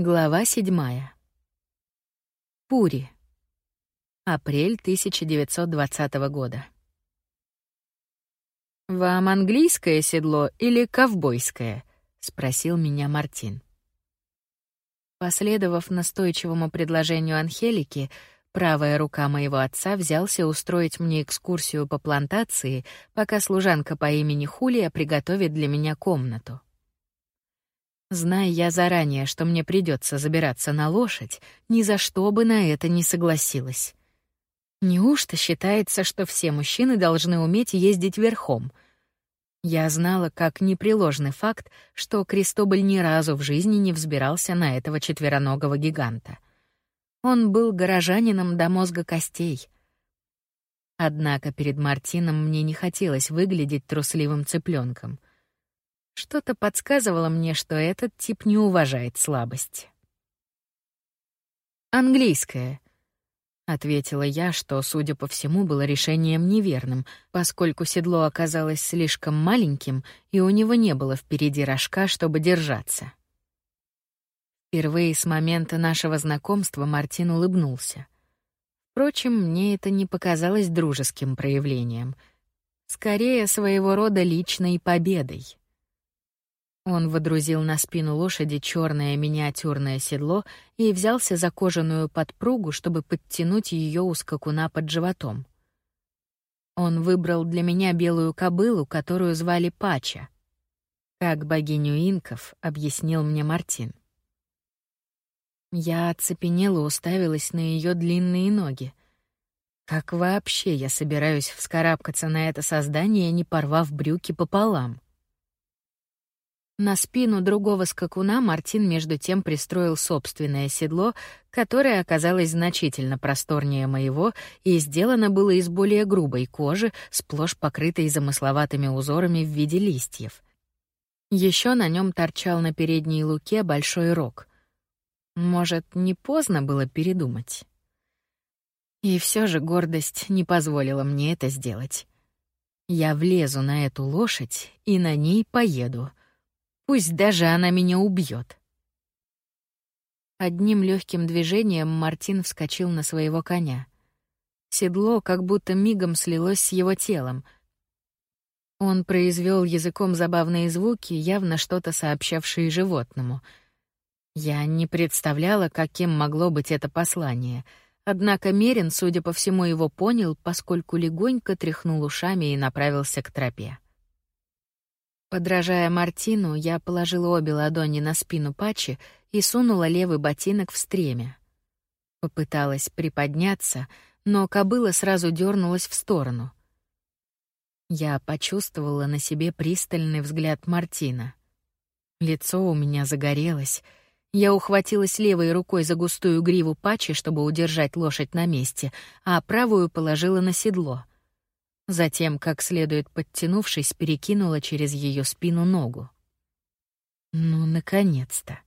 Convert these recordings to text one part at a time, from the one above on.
Глава седьмая. Пури. Апрель 1920 года. «Вам английское седло или ковбойское?» — спросил меня Мартин. Последовав настойчивому предложению Анхелики, правая рука моего отца взялся устроить мне экскурсию по плантации, пока служанка по имени Хулия приготовит для меня комнату. Зная я заранее, что мне придется забираться на лошадь, ни за что бы на это не согласилась. Неужто считается, что все мужчины должны уметь ездить верхом? Я знала как непреложный факт, что Кристоболь ни разу в жизни не взбирался на этого четвероногого гиганта. Он был горожанином до мозга костей. Однако перед Мартином мне не хотелось выглядеть трусливым цыпленком. Что-то подсказывало мне, что этот тип не уважает слабость. «Английское», — ответила я, что, судя по всему, было решением неверным, поскольку седло оказалось слишком маленьким, и у него не было впереди рожка, чтобы держаться. Впервые с момента нашего знакомства Мартин улыбнулся. Впрочем, мне это не показалось дружеским проявлением, скорее своего рода личной победой. Он водрузил на спину лошади черное миниатюрное седло и взялся за кожаную подпругу, чтобы подтянуть ее у скакуна под животом. Он выбрал для меня белую кобылу, которую звали Пача. Как богиню инков, объяснил мне Мартин. Я оцепенела, уставилась на ее длинные ноги. Как вообще я собираюсь вскарабкаться на это создание, не порвав брюки пополам? На спину другого скакуна Мартин между тем пристроил собственное седло, которое оказалось значительно просторнее моего и сделано было из более грубой кожи, сплошь покрытой замысловатыми узорами в виде листьев. Еще на нем торчал на передней луке большой рог. Может, не поздно было передумать. И все же гордость не позволила мне это сделать. Я влезу на эту лошадь и на ней поеду — Пусть даже она меня убьет. Одним легким движением Мартин вскочил на своего коня. Седло как будто мигом слилось с его телом. Он произвел языком забавные звуки, явно что-то сообщавшие животному. Я не представляла, каким могло быть это послание. Однако Мерин, судя по всему, его понял, поскольку легонько тряхнул ушами и направился к тропе. Подражая Мартину, я положила обе ладони на спину Пачи и сунула левый ботинок в стремя. Попыталась приподняться, но кобыла сразу дернулась в сторону. Я почувствовала на себе пристальный взгляд Мартина. Лицо у меня загорелось. Я ухватилась левой рукой за густую гриву Пачи, чтобы удержать лошадь на месте, а правую положила на седло. Затем, как следует подтянувшись, перекинула через ее спину ногу. Ну, наконец-то.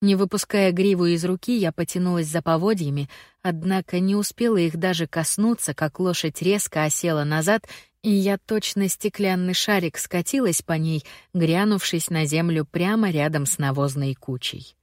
Не выпуская гриву из руки, я потянулась за поводьями, однако не успела их даже коснуться, как лошадь резко осела назад, и я точно стеклянный шарик скатилась по ней, грянувшись на землю прямо рядом с навозной кучей.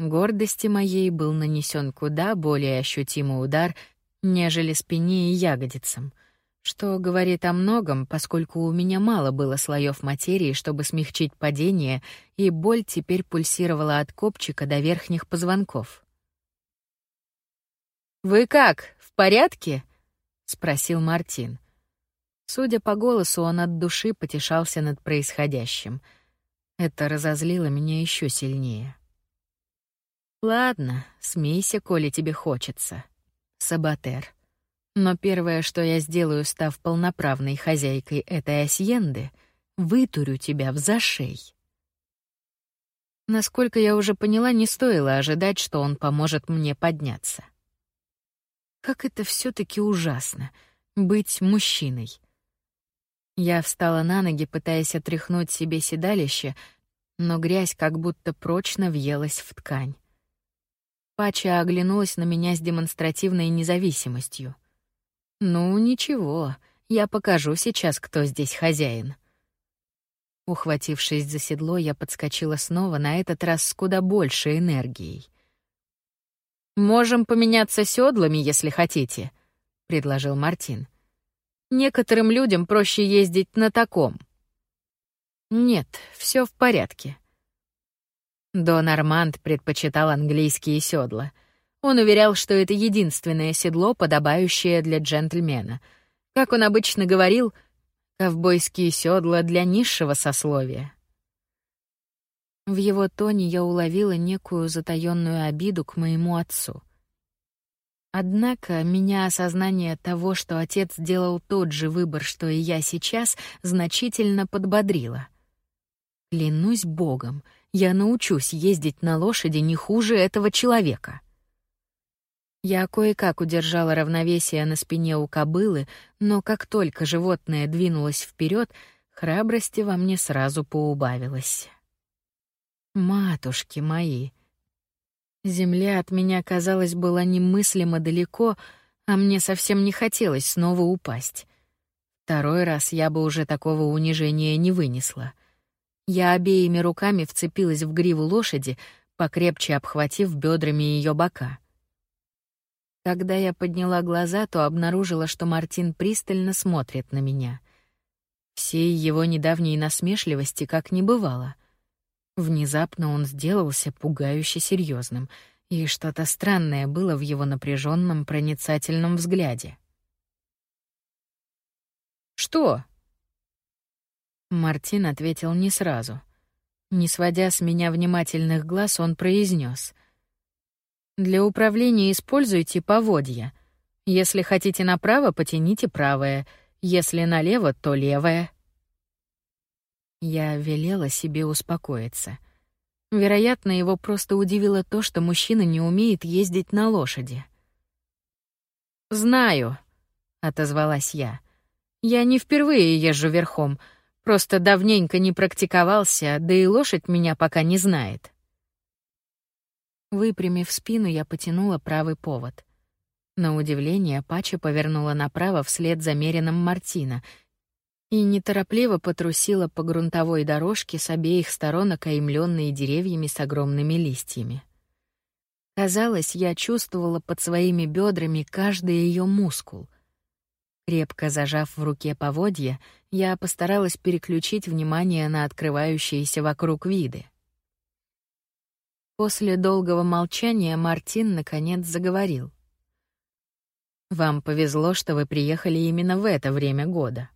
Гордости моей был нанесен куда более ощутимый удар, нежели спине и ягодицам — что говорит о многом, поскольку у меня мало было слоев материи, чтобы смягчить падение, и боль теперь пульсировала от копчика до верхних позвонков. «Вы как, в порядке?» — спросил Мартин. Судя по голосу, он от души потешался над происходящим. Это разозлило меня еще сильнее. «Ладно, смейся, коли тебе хочется. Саботер. Но первое, что я сделаю, став полноправной хозяйкой этой асьенды, вытурю тебя в зашей. Насколько я уже поняла, не стоило ожидать, что он поможет мне подняться. Как это все таки ужасно — быть мужчиной. Я встала на ноги, пытаясь отряхнуть себе седалище, но грязь как будто прочно въелась в ткань. Пача оглянулась на меня с демонстративной независимостью — ну, ничего, я покажу сейчас, кто здесь хозяин. Ухватившись за седло, я подскочила снова, на этот раз с куда большей энергией. «Можем поменяться седлами, если хотите», — предложил Мартин. «Некоторым людям проще ездить на таком». «Нет, все в порядке». Дон Арманд предпочитал английские седла. Он уверял, что это единственное седло, подобающее для джентльмена. Как он обычно говорил — Ковбойские седла для низшего сословия. В его тоне я уловила некую затаённую обиду к моему отцу. Однако меня осознание того, что отец сделал тот же выбор, что и я сейчас, значительно подбодрило. Клянусь богом, я научусь ездить на лошади не хуже этого человека. Я кое-как удержала равновесие на спине у кобылы, но как только животное двинулось вперед, храбрости во мне сразу поубавилось. Матушки мои! Земля от меня, казалось, была немыслимо далеко, а мне совсем не хотелось снова упасть. Второй раз я бы уже такого унижения не вынесла. Я обеими руками вцепилась в гриву лошади, покрепче обхватив бедрами ее бока. Когда я подняла глаза, то обнаружила, что Мартин пристально смотрит на меня. Всей его недавней насмешливости как не бывало. Внезапно он сделался пугающе серьезным, и что-то странное было в его напряженном, проницательном взгляде. «Что?» Мартин ответил не сразу. Не сводя с меня внимательных глаз, он произнес — для управления используйте поводья. Если хотите направо, потяните правое, если налево, то левое. Я велела себе успокоиться. Вероятно, его просто удивило то, что мужчина не умеет ездить на лошади. «Знаю», — отозвалась я. «Я не впервые езжу верхом, просто давненько не практиковался, да и лошадь меня пока не знает». Выпрямив спину, я потянула правый повод. На удивление, Пача повернула направо вслед за меренным Мартина и неторопливо потрусила по грунтовой дорожке с обеих сторон, окаймленной деревьями с огромными листьями. Казалось, я чувствовала под своими бедрами каждый ее мускул. Крепко зажав в руке поводья, я постаралась переключить внимание на открывающиеся вокруг виды. После долгого молчания Мартин наконец заговорил. Вам повезло, что вы приехали именно в это время года.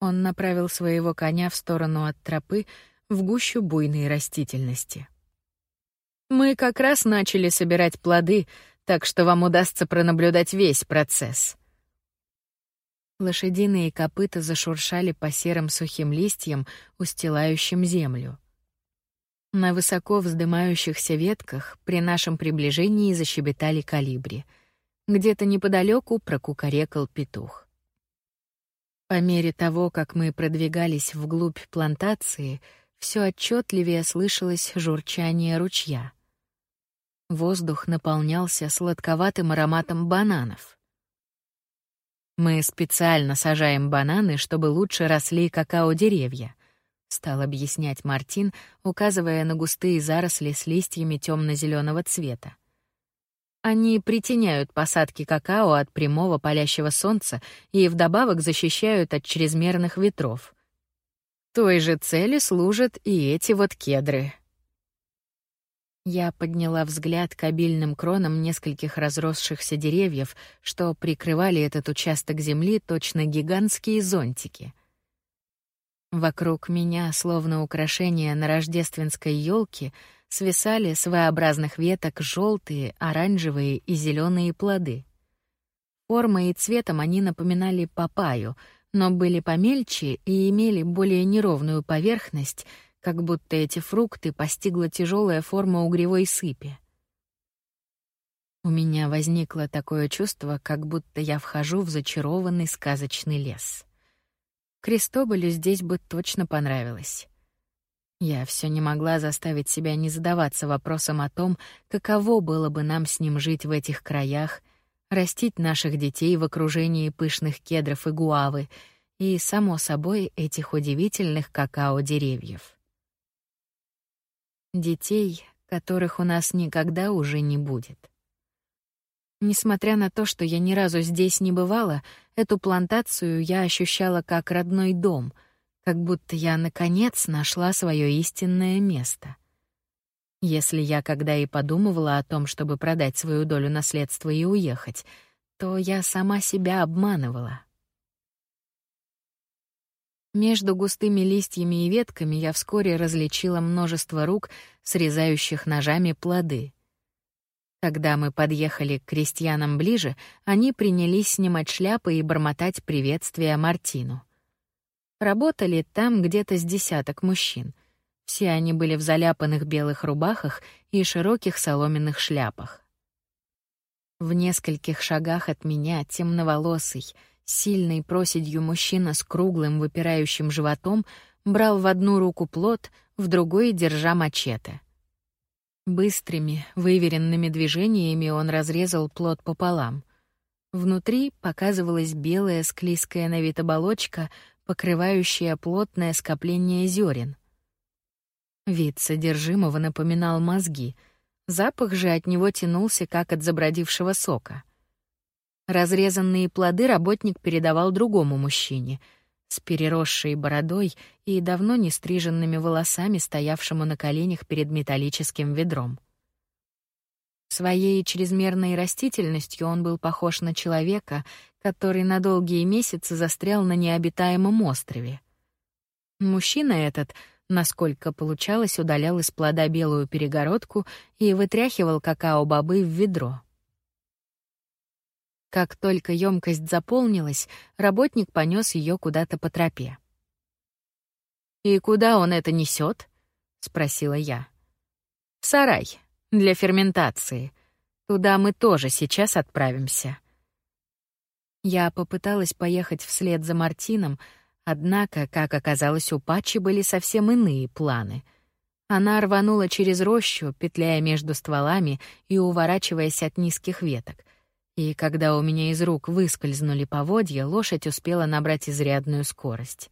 Он направил своего коня в сторону от тропы в гущу буйной растительности. Мы как раз начали собирать плоды, так что вам удастся пронаблюдать весь процесс. Лошадиные копыта зашуршали по серым сухим листьям, устилающим землю. На высоко вздымающихся ветках при нашем приближении защебетали калибри. Где-то неподалеку прокукарекал петух. По мере того, как мы продвигались вглубь плантации, все отчетливее слышалось журчание ручья. Воздух наполнялся сладковатым ароматом бананов. Мы специально сажаем бананы, чтобы лучше росли какао-деревья стал объяснять Мартин, указывая на густые заросли с листьями темно-зеленого цвета. Они притеняют посадки какао от прямого палящего солнца и вдобавок защищают от чрезмерных ветров. Той же цели служат и эти вот кедры. Я подняла взгляд к обильным кронам нескольких разросшихся деревьев, что прикрывали этот участок земли точно гигантские зонтики. Вокруг меня, словно украшения на рождественской елке, свисали с V-образных веток желтые, оранжевые и зеленые плоды. Формой и цветом они напоминали папайю, но были помельче и имели более неровную поверхность, как будто эти фрукты постигла тяжелая форма угревой сыпи. У меня возникло такое чувство, как будто я вхожу в зачарованный сказочный лес. Крестоболю здесь бы точно понравилось. Я все не могла заставить себя не задаваться вопросом о том, каково было бы нам с ним жить в этих краях, растить наших детей в окружении пышных кедров и гуавы и, само собой, этих удивительных какао-деревьев. Детей, которых у нас никогда уже не будет. Несмотря на то, что я ни разу здесь не бывала, эту плантацию я ощущала как родной дом, как будто я наконец нашла свое истинное место. Если я когда и подумывала о том, чтобы продать свою долю наследства и уехать, то я сама себя обманывала. Между густыми листьями и ветками я вскоре различила множество рук, срезающих ножами плоды. Когда мы подъехали к крестьянам ближе, они принялись снимать шляпы и бормотать приветствия Мартину. Работали там где-то с десяток мужчин. Все они были в заляпанных белых рубахах и широких соломенных шляпах. В нескольких шагах от меня темноволосый, сильный проседью мужчина с круглым выпирающим животом брал в одну руку плод, в другой держа мачете. Быстрыми, выверенными движениями он разрезал плод пополам. Внутри показывалась белая склизкая на вид оболочка, покрывающая плотное скопление зерен. Вид содержимого напоминал мозги, запах же от него тянулся, как от забродившего сока. Разрезанные плоды работник передавал другому мужчине — с переросшей бородой и давно не стриженными волосами, стоявшему на коленях перед металлическим ведром. Своей чрезмерной растительностью он был похож на человека, который на долгие месяцы застрял на необитаемом острове. Мужчина этот, насколько получалось, удалял из плода белую перегородку и вытряхивал какао-бобы в ведро. Как только емкость заполнилась, работник понес ее куда-то по тропе. «И куда он это несет? спросила я. «В сарай, для ферментации. Туда мы тоже сейчас отправимся». Я попыталась поехать вслед за Мартином, однако, как оказалось, у Патчи были совсем иные планы. Она рванула через рощу, петляя между стволами и уворачиваясь от низких веток — и когда у меня из рук выскользнули поводья, лошадь успела набрать изрядную скорость.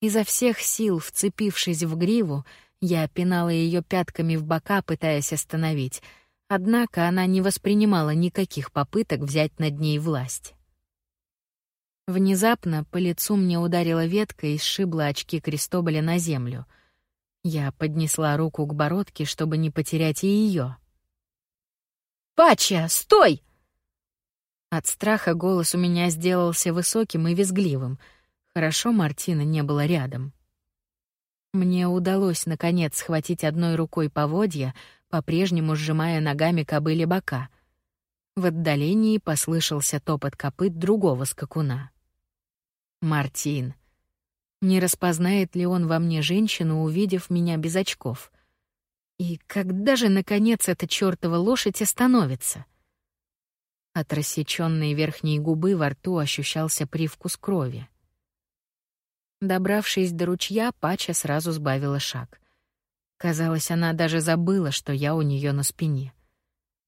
Изо всех сил, вцепившись в гриву, я пинала ее пятками в бока, пытаясь остановить, однако она не воспринимала никаких попыток взять над ней власть. Внезапно по лицу мне ударила ветка и сшибла очки Крестоболя на землю. Я поднесла руку к бородке, чтобы не потерять и ее. «Пача, стой!» От страха голос у меня сделался высоким и визгливым. Хорошо Мартина не было рядом. Мне удалось наконец схватить одной рукой поводья, по-прежнему сжимая ногами кобыли бока. В отдалении послышался топот копыт другого скакуна. Мартин. Не распознает ли он во мне женщину, увидев меня без очков? И когда же наконец эта чёртова лошадь остановится? От рассечённой верхней губы во рту ощущался привкус крови. Добравшись до ручья, Пача сразу сбавила шаг. Казалось, она даже забыла, что я у неё на спине.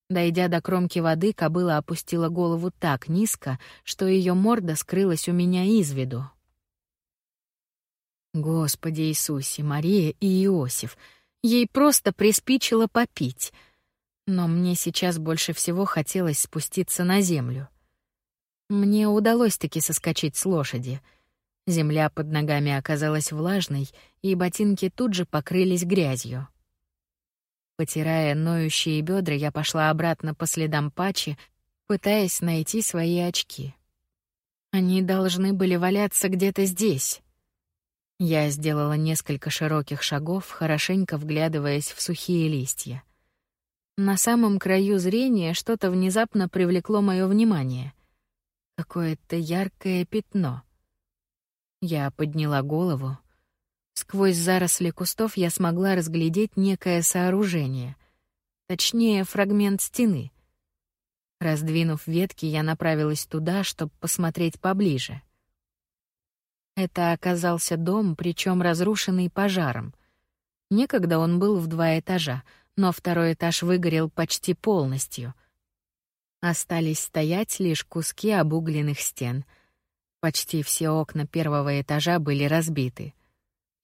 Дойдя до кромки воды, кобыла опустила голову так низко, что её морда скрылась у меня из виду. Господи Иисусе, Мария и Иосиф, ей просто приспичило попить — но мне сейчас больше всего хотелось спуститься на землю. Мне удалось таки соскочить с лошади. Земля под ногами оказалась влажной, и ботинки тут же покрылись грязью. Потирая ноющие бедра, я пошла обратно по следам Пачи, пытаясь найти свои очки. Они должны были валяться где-то здесь. Я сделала несколько широких шагов, хорошенько вглядываясь в сухие листья. На самом краю зрения что-то внезапно привлекло мое внимание. Какое-то яркое пятно. Я подняла голову. Сквозь заросли кустов я смогла разглядеть некое сооружение. Точнее, фрагмент стены. Раздвинув ветки, я направилась туда, чтобы посмотреть поближе. Это оказался дом, причем разрушенный пожаром. Некогда он был в два этажа — но второй этаж выгорел почти полностью. Остались стоять лишь куски обугленных стен. Почти все окна первого этажа были разбиты.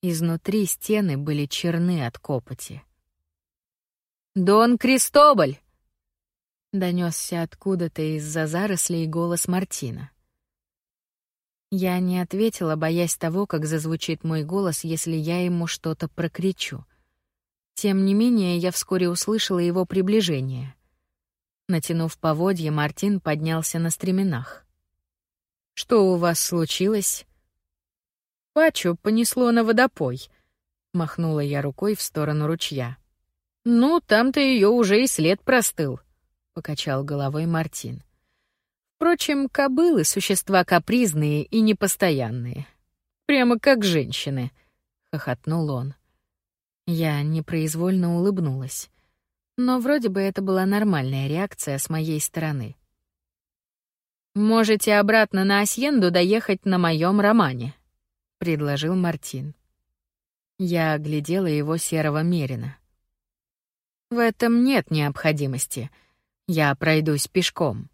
Изнутри стены были черны от копоти. «Дон Кристобаль!» Донесся откуда-то из-за зарослей голос Мартина. Я не ответила, боясь того, как зазвучит мой голос, если я ему что-то прокричу. Тем не менее, я вскоре услышала его приближение. Натянув поводья, Мартин поднялся на стременах. Что у вас случилось? Пачу понесло на водопой. Махнула я рукой в сторону ручья. Ну, там-то ее уже и след простыл, покачал головой Мартин. Впрочем, кобылы — существа капризные и непостоянные. Прямо как женщины, — хохотнул он. Я непроизвольно улыбнулась. Но вроде бы это была нормальная реакция с моей стороны. Можете обратно на Асьенду доехать на моем романе, предложил Мартин. Я оглядела его серого мерина. В этом нет необходимости. Я пройдусь пешком.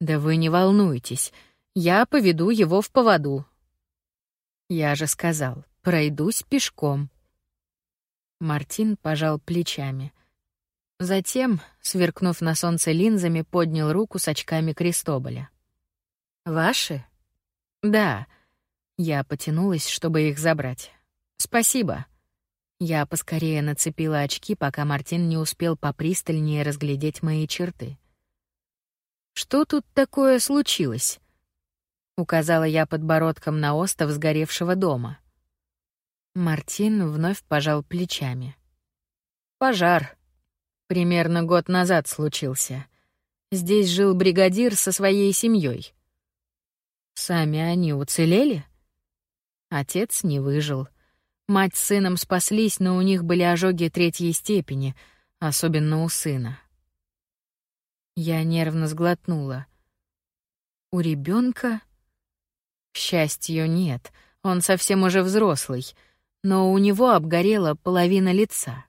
Да вы не волнуйтесь, я поведу его в поводу. Я же сказал, пройдусь пешком. Мартин пожал плечами. Затем, сверкнув на солнце линзами, поднял руку с очками Крестоболя. «Ваши?» «Да». Я потянулась, чтобы их забрать. «Спасибо». Я поскорее нацепила очки, пока Мартин не успел попристальнее разглядеть мои черты. «Что тут такое случилось?» Указала я подбородком на остов сгоревшего дома. Мартин вновь пожал плечами. «Пожар», Примерно год назад случился. Здесь жил бригадир со своей семьей. Сами они уцелели? Отец не выжил. Мать с сыном спаслись, но у них были ожоги третьей степени, особенно у сына. Я нервно сглотнула. У ребенка? К счастью, нет. Он совсем уже взрослый, но у него обгорела половина лица.